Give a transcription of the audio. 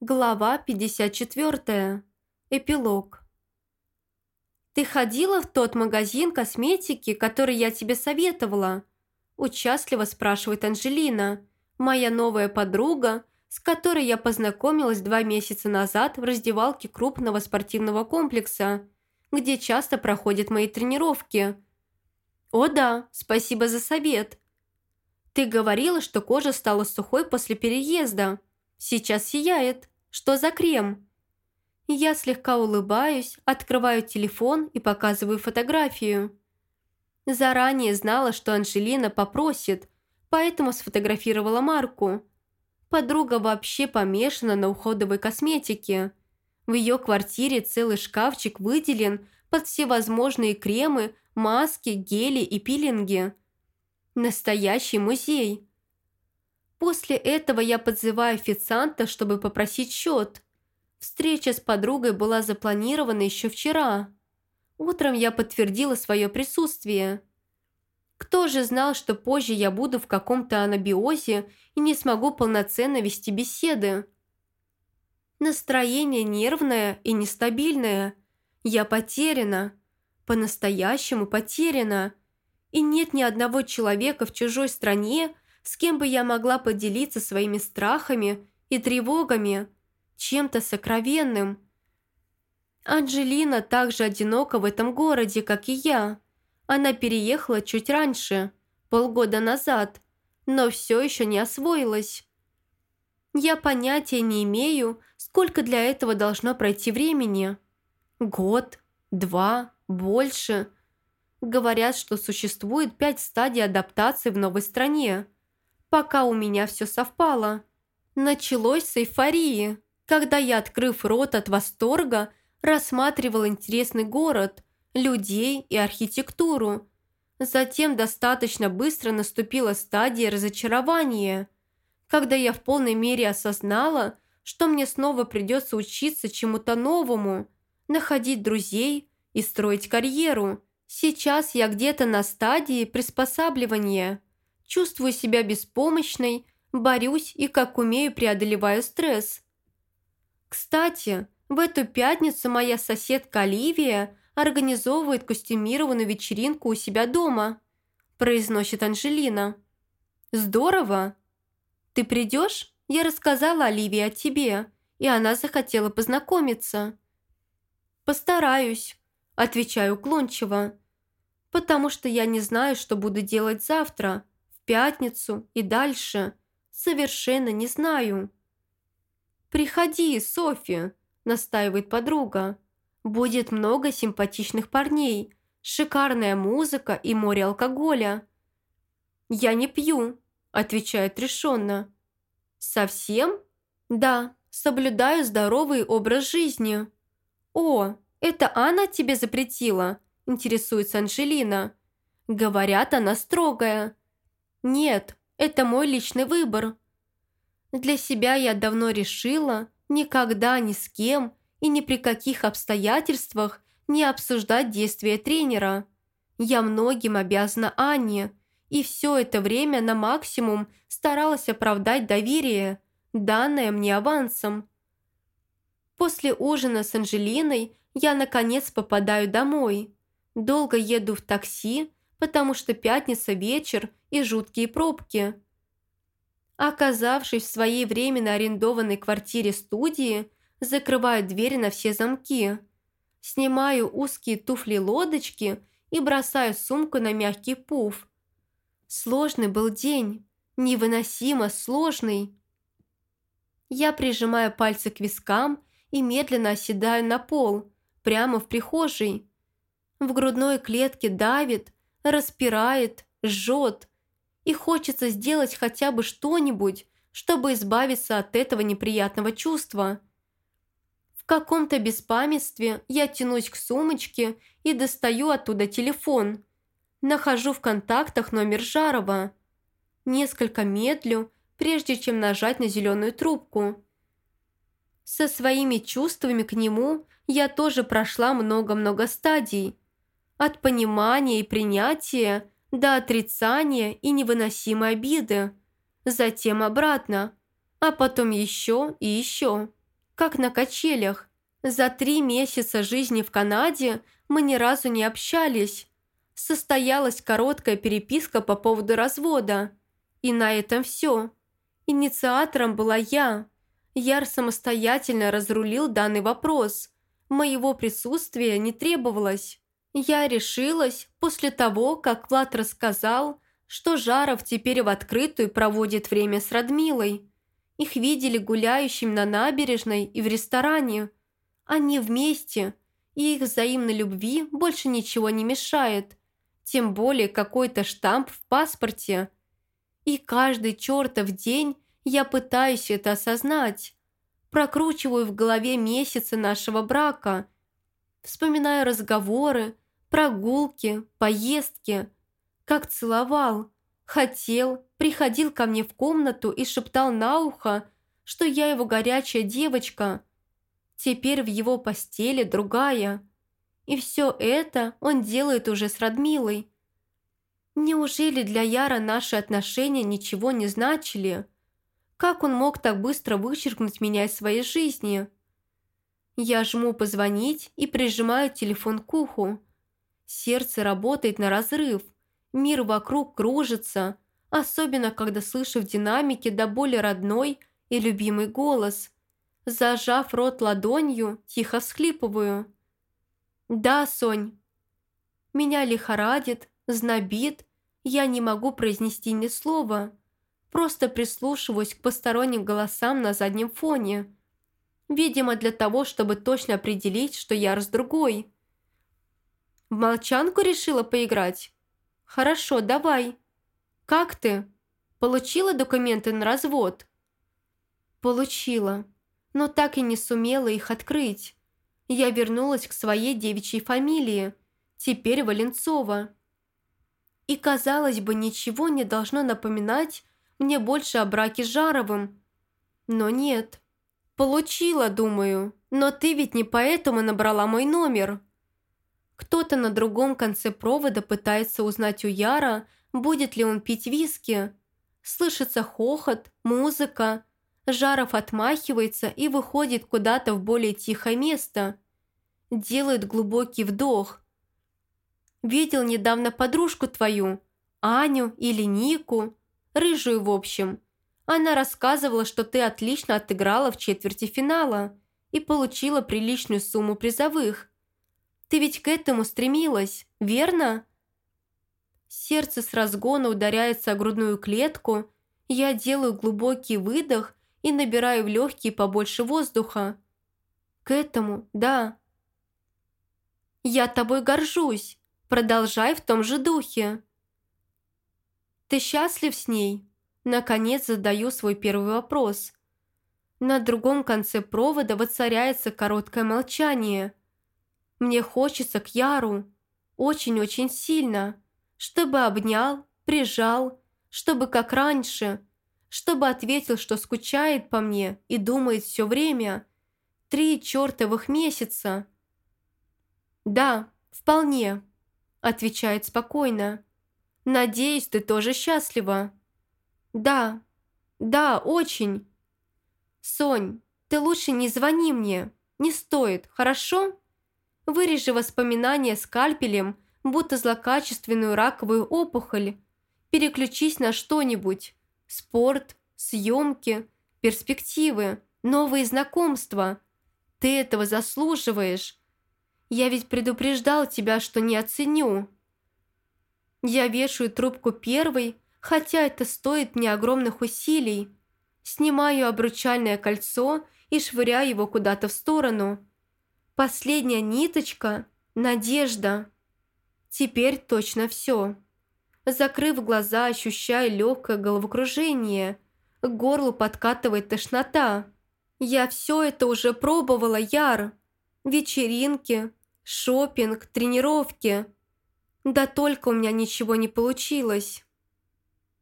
Глава 54. Эпилог. «Ты ходила в тот магазин косметики, который я тебе советовала?» Участливо спрашивает Анжелина, моя новая подруга, с которой я познакомилась два месяца назад в раздевалке крупного спортивного комплекса, где часто проходят мои тренировки. «О да, спасибо за совет. Ты говорила, что кожа стала сухой после переезда», Сейчас сияет. Что за крем?» Я слегка улыбаюсь, открываю телефон и показываю фотографию. Заранее знала, что Анжелина попросит, поэтому сфотографировала марку. Подруга вообще помешана на уходовой косметике. В ее квартире целый шкафчик выделен под всевозможные кремы, маски, гели и пилинги. Настоящий музей. После этого я подзываю официанта, чтобы попросить счет. Встреча с подругой была запланирована еще вчера. Утром я подтвердила свое присутствие. Кто же знал, что позже я буду в каком-то анабиозе и не смогу полноценно вести беседы? Настроение нервное и нестабильное. Я потеряна. По-настоящему потеряна. И нет ни одного человека в чужой стране, с кем бы я могла поделиться своими страхами и тревогами, чем-то сокровенным. Анджелина также одинока в этом городе, как и я. Она переехала чуть раньше, полгода назад, но все еще не освоилась. Я понятия не имею, сколько для этого должно пройти времени. Год, два, больше. Говорят, что существует пять стадий адаптации в новой стране – пока у меня все совпало. Началось с эйфории, когда я, открыв рот от восторга, рассматривал интересный город, людей и архитектуру. Затем достаточно быстро наступила стадия разочарования, когда я в полной мере осознала, что мне снова придется учиться чему-то новому, находить друзей и строить карьеру. Сейчас я где-то на стадии приспосабливания – чувствую себя беспомощной, борюсь и как умею преодолеваю стресс. Кстати, в эту пятницу моя соседка Оливия организовывает костюмированную вечеринку у себя дома, произносит Анжелина. Здорово. Ты придешь? Я рассказала Оливии о тебе, и она захотела познакомиться. Постараюсь, отвечаю уклончиво, потому что я не знаю, что буду делать завтра пятницу и дальше. Совершенно не знаю». «Приходи, Софи», – настаивает подруга. «Будет много симпатичных парней, шикарная музыка и море алкоголя». «Я не пью», – отвечает решенно. «Совсем?» «Да, соблюдаю здоровый образ жизни». «О, это Анна тебе запретила?» – интересуется Анжелина. «Говорят, она строгая. Нет, это мой личный выбор. Для себя я давно решила никогда ни с кем и ни при каких обстоятельствах не обсуждать действия тренера. Я многим обязана Анне, и все это время на максимум старалась оправдать доверие, данное мне авансом. После ужина с Анжелиной я наконец попадаю домой. Долго еду в такси, потому что пятница вечер и жуткие пробки. Оказавшись в своей временно арендованной квартире-студии, закрываю дверь на все замки. Снимаю узкие туфли-лодочки и бросаю сумку на мягкий пуф. Сложный был день, невыносимо сложный. Я прижимаю пальцы к вискам и медленно оседаю на пол, прямо в прихожей. В грудной клетке давит, распирает, жжет, и хочется сделать хотя бы что-нибудь, чтобы избавиться от этого неприятного чувства. В каком-то беспамятстве я тянусь к сумочке и достаю оттуда телефон. Нахожу в контактах номер Жарова. Несколько медлю, прежде чем нажать на зеленую трубку. Со своими чувствами к нему я тоже прошла много-много стадий. От понимания и принятия до отрицания и невыносимой обиды. Затем обратно, а потом еще и еще. как на качелях. За три месяца жизни в Канаде мы ни разу не общались. Состоялась короткая переписка по поводу развода. И на этом все. Инициатором была я. Яр самостоятельно разрулил данный вопрос. Моего присутствия не требовалось. Я решилась после того, как Влад рассказал, что Жаров теперь в открытую проводит время с Радмилой. Их видели гуляющим на набережной и в ресторане. Они вместе, и их взаимной любви больше ничего не мешает. Тем более какой-то штамп в паспорте. И каждый чертов день я пытаюсь это осознать. Прокручиваю в голове месяцы нашего брака. Вспоминаю разговоры, прогулки, поездки – как целовал. Хотел, приходил ко мне в комнату и шептал на ухо, что я его горячая девочка. Теперь в его постели другая. И все это он делает уже с Радмилой. Неужели для Яра наши отношения ничего не значили? Как он мог так быстро вычеркнуть меня из своей жизни? Я жму позвонить и прижимаю телефон к уху. Сердце работает на разрыв – Мир вокруг кружится, особенно когда слышу в динамике до боли родной и любимый голос. Зажав рот ладонью, тихо всхлипываю. «Да, Сонь». Меня лихорадит, знобит, я не могу произнести ни слова. Просто прислушиваюсь к посторонним голосам на заднем фоне. Видимо, для того, чтобы точно определить, что я раз другой. В молчанку решила поиграть? «Хорошо, давай. Как ты? Получила документы на развод?» «Получила, но так и не сумела их открыть. Я вернулась к своей девичьей фамилии, теперь Валенцова. И, казалось бы, ничего не должно напоминать мне больше о браке с Жаровым. Но нет. Получила, думаю, но ты ведь не поэтому набрала мой номер». Кто-то на другом конце провода пытается узнать у Яра, будет ли он пить виски. Слышится хохот, музыка. Жаров отмахивается и выходит куда-то в более тихое место. Делает глубокий вдох. «Видел недавно подружку твою, Аню или Нику, рыжую в общем. Она рассказывала, что ты отлично отыграла в четверти финала и получила приличную сумму призовых. Ты ведь к этому стремилась, верно?» Сердце с разгона ударяется о грудную клетку, я делаю глубокий выдох и набираю в легкие побольше воздуха. К этому, да. «Я тобой горжусь. Продолжай в том же духе». «Ты счастлив с ней?» Наконец задаю свой первый вопрос. На другом конце провода воцаряется короткое молчание – мне хочется к Яру очень-очень сильно, чтобы обнял, прижал, чтобы как раньше, чтобы ответил, что скучает по мне и думает все время. Три чертовых месяца. «Да, вполне», – отвечает спокойно. «Надеюсь, ты тоже счастлива». «Да, да, очень». «Сонь, ты лучше не звони мне, не стоит, хорошо?» Вырежи воспоминания скальпелем, будто злокачественную раковую опухоль. Переключись на что-нибудь. Спорт, съемки, перспективы, новые знакомства. Ты этого заслуживаешь. Я ведь предупреждал тебя, что не оценю. Я вешаю трубку первой, хотя это стоит мне огромных усилий. Снимаю обручальное кольцо и швыряю его куда-то в сторону. Последняя ниточка – надежда. Теперь точно все. Закрыв глаза, ощущаю легкое головокружение. К горлу подкатывает тошнота. Я все это уже пробовала, Яр. Вечеринки, шопинг, тренировки. Да только у меня ничего не получилось.